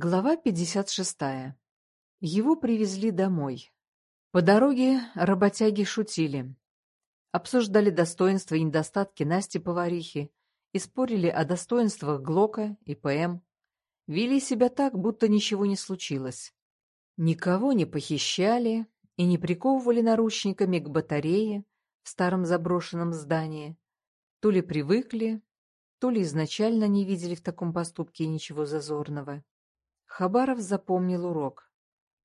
Глава 56. Его привезли домой. По дороге работяги шутили. Обсуждали достоинства и недостатки Насти-поварихи и спорили о достоинствах Глока и ПМ. Вели себя так, будто ничего не случилось. Никого не похищали и не приковывали наручниками к батарее в старом заброшенном здании. То ли привыкли, то ли изначально не видели в таком поступке ничего зазорного. Хабаров запомнил урок.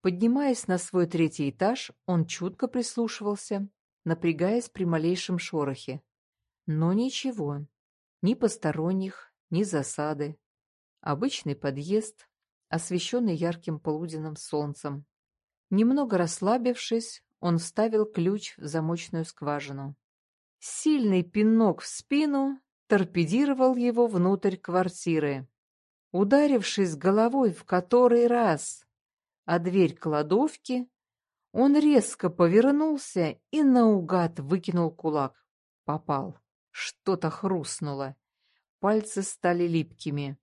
Поднимаясь на свой третий этаж, он чутко прислушивался, напрягаясь при малейшем шорохе. Но ничего. Ни посторонних, ни засады. Обычный подъезд, освещенный ярким полуденным солнцем. Немного расслабившись, он вставил ключ в замочную скважину. Сильный пинок в спину торпедировал его внутрь квартиры ударившись головой в который раз, а дверь кладовки, он резко повернулся и наугад выкинул кулак. Попал. Что-то хрустнуло. Пальцы стали липкими.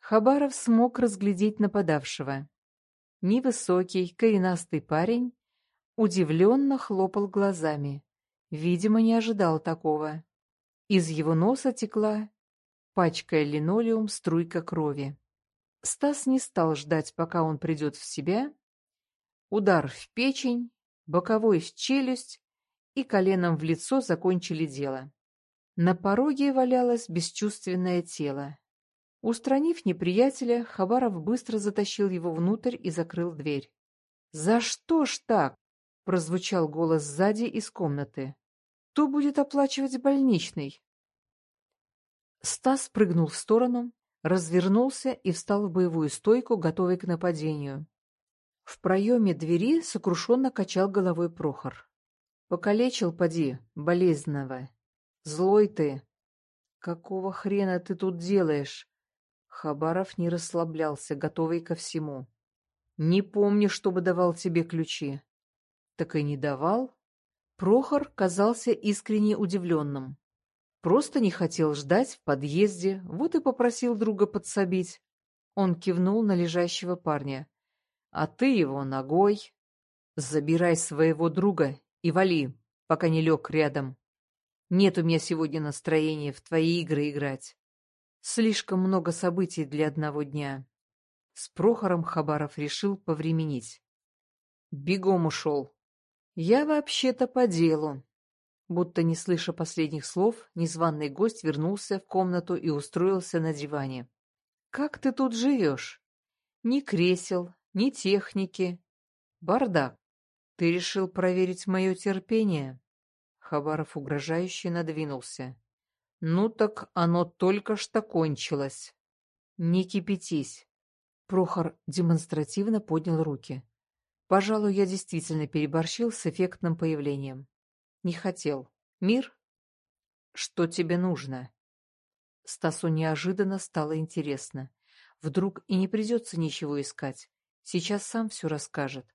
Хабаров смог разглядеть нападавшего. Невысокий, коренастый парень удивленно хлопал глазами. Видимо, не ожидал такого. Из его носа текла пачкая линолеум струйка крови. Стас не стал ждать, пока он придет в себя. Удар в печень, боковой в челюсть и коленом в лицо закончили дело. На пороге валялось бесчувственное тело. Устранив неприятеля, Хабаров быстро затащил его внутрь и закрыл дверь. «За что ж так?» — прозвучал голос сзади из комнаты. «Кто будет оплачивать больничный?» Стас прыгнул в сторону, развернулся и встал в боевую стойку, готовый к нападению. В проеме двери сокрушенно качал головой Прохор. «Покалечил, поди, болезненного. Злой ты. Какого хрена ты тут делаешь?» Хабаров не расслаблялся, готовый ко всему. «Не помню, чтобы давал тебе ключи». «Так и не давал?» Прохор казался искренне удивленным. Просто не хотел ждать в подъезде, вот и попросил друга подсобить. Он кивнул на лежащего парня. «А ты его ногой. Забирай своего друга и вали, пока не лег рядом. Нет у меня сегодня настроения в твои игры играть. Слишком много событий для одного дня». С Прохором Хабаров решил повременить. Бегом ушел. «Я вообще-то по делу», Будто не слыша последних слов, незваный гость вернулся в комнату и устроился на диване. «Как ты тут живешь? Ни кресел, ни техники. Бардак. Ты решил проверить мое терпение?» Хабаров угрожающе надвинулся. «Ну так оно только что кончилось. Не кипятись». Прохор демонстративно поднял руки. «Пожалуй, я действительно переборщил с эффектным появлением. Не хотел. Мир? Что тебе нужно? Стасу неожиданно стало интересно. Вдруг и не придется ничего искать. Сейчас сам все расскажет.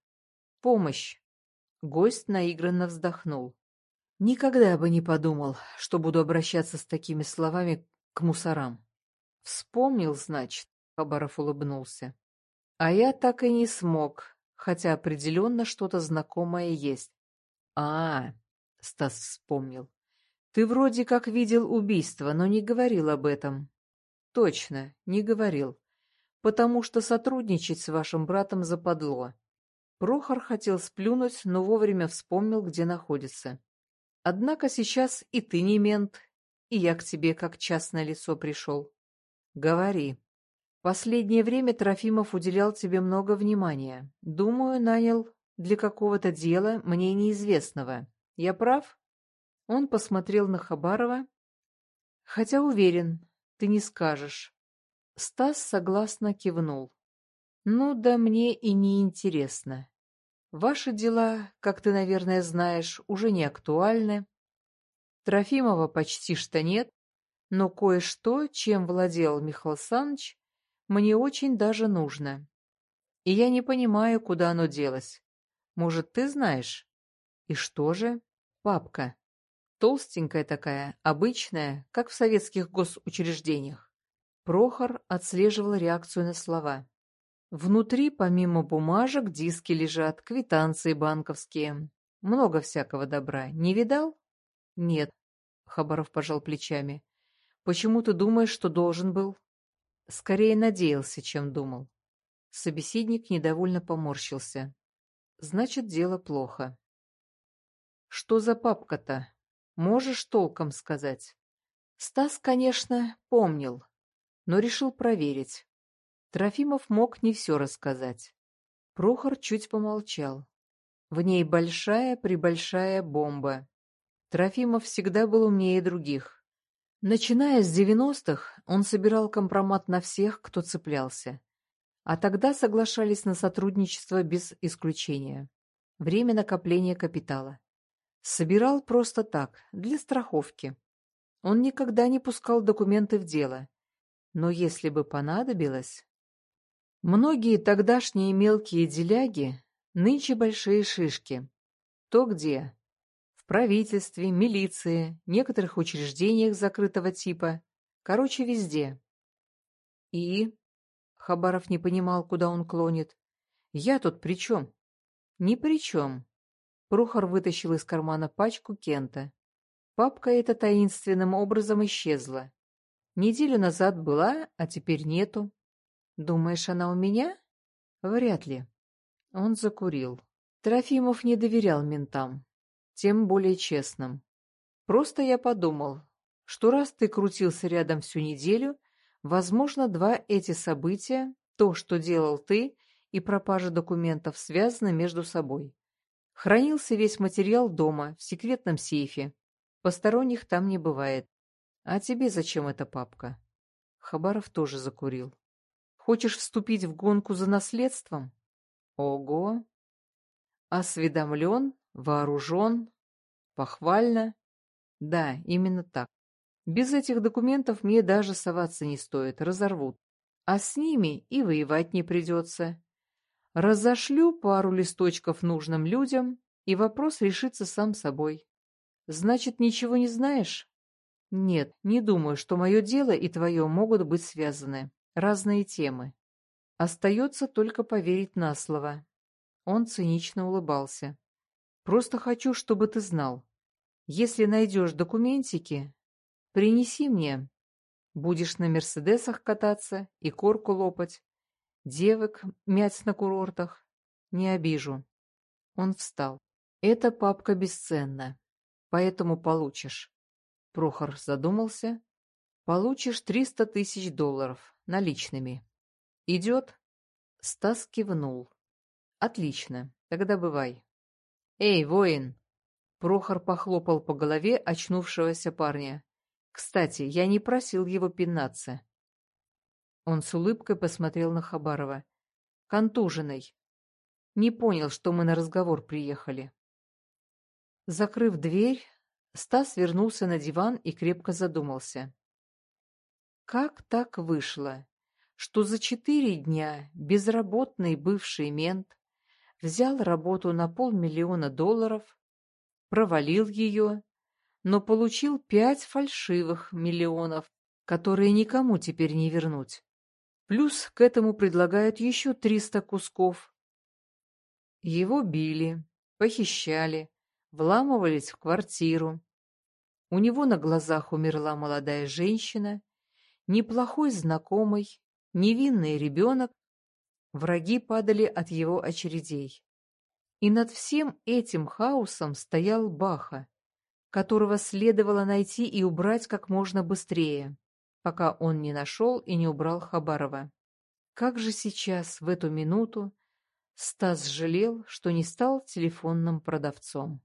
Помощь. Гость наигранно вздохнул. Никогда бы не подумал, что буду обращаться с такими словами к мусорам. Вспомнил, значит, Хабаров улыбнулся. А я так и не смог, хотя определенно что-то знакомое есть. А, — Стас вспомнил. «Ты вроде как видел убийство, но не говорил об этом». «Точно, не говорил. Потому что сотрудничать с вашим братом западло». Прохор хотел сплюнуть, но вовремя вспомнил, где находится. «Однако сейчас и ты не мент, и я к тебе как частное лицо пришел. Говори. Последнее время Трофимов уделял тебе много внимания. Думаю, нанял для какого-то дела мне неизвестного. Я прав? Он посмотрел на Хабарова. Хотя уверен, ты не скажешь. Стас согласно кивнул. Ну да мне и не интересно. Ваши дела, как ты, наверное, знаешь, уже не актуальны. Трофимова почти что нет, но кое-что, чем владел Михаил Саныч, мне очень даже нужно. И я не понимаю, куда оно делось. Может, ты знаешь? И что же? Папка. Толстенькая такая, обычная, как в советских госучреждениях. Прохор отслеживал реакцию на слова. Внутри, помимо бумажек, диски лежат, квитанции банковские. Много всякого добра. Не видал? Нет. Хабаров пожал плечами. Почему ты думаешь, что должен был? Скорее надеялся, чем думал. Собеседник недовольно поморщился. Значит, дело плохо. Что за папка-то? Можешь толком сказать? Стас, конечно, помнил, но решил проверить. Трофимов мог не все рассказать. Прохор чуть помолчал. В ней большая-пребольшая бомба. Трофимов всегда был умнее других. Начиная с девяностых, он собирал компромат на всех, кто цеплялся. А тогда соглашались на сотрудничество без исключения. Время накопления капитала. Собирал просто так, для страховки. Он никогда не пускал документы в дело. Но если бы понадобилось... Многие тогдашние мелкие деляги, нынче большие шишки. То где? правительстве, милиции, некоторых учреждениях закрытого типа. Короче, везде. И? Хабаров не понимал, куда он клонит. Я тут при чем? Ни при чем. Прохор вытащил из кармана пачку Кента. Папка эта таинственным образом исчезла. Неделю назад была, а теперь нету. Думаешь, она у меня? Вряд ли. Он закурил. Трофимов не доверял ментам тем более честным. Просто я подумал, что раз ты крутился рядом всю неделю, возможно, два эти события, то, что делал ты, и пропажа документов связаны между собой. Хранился весь материал дома, в секретном сейфе. Посторонних там не бывает. А тебе зачем эта папка? Хабаров тоже закурил. Хочешь вступить в гонку за наследством? Ого! Осведомлен, Вооружен? Похвально? Да, именно так. Без этих документов мне даже соваться не стоит, разорвут. А с ними и воевать не придется. Разошлю пару листочков нужным людям, и вопрос решится сам собой. Значит, ничего не знаешь? Нет, не думаю, что мое дело и твое могут быть связаны. Разные темы. Остается только поверить на слово. Он цинично улыбался. Просто хочу, чтобы ты знал. Если найдешь документики, принеси мне. Будешь на Мерседесах кататься и корку лопать, девок мять на курортах. Не обижу. Он встал. Эта папка бесценна, поэтому получишь. Прохор задумался. Получишь триста тысяч долларов наличными. Идет? Стас кивнул. Отлично, тогда бывай. «Эй, воин!» Прохор похлопал по голове очнувшегося парня. «Кстати, я не просил его пинаться». Он с улыбкой посмотрел на Хабарова. «Контуженный. Не понял, что мы на разговор приехали». Закрыв дверь, Стас вернулся на диван и крепко задумался. Как так вышло, что за четыре дня безработный бывший мент взял работу на полмиллиона долларов, провалил ее, но получил пять фальшивых миллионов, которые никому теперь не вернуть. Плюс к этому предлагают еще триста кусков. Его били, похищали, вламывались в квартиру. У него на глазах умерла молодая женщина, неплохой знакомый, невинный ребенок Враги падали от его очередей. И над всем этим хаосом стоял Баха, которого следовало найти и убрать как можно быстрее, пока он не нашел и не убрал Хабарова. Как же сейчас, в эту минуту, Стас жалел, что не стал телефонным продавцом.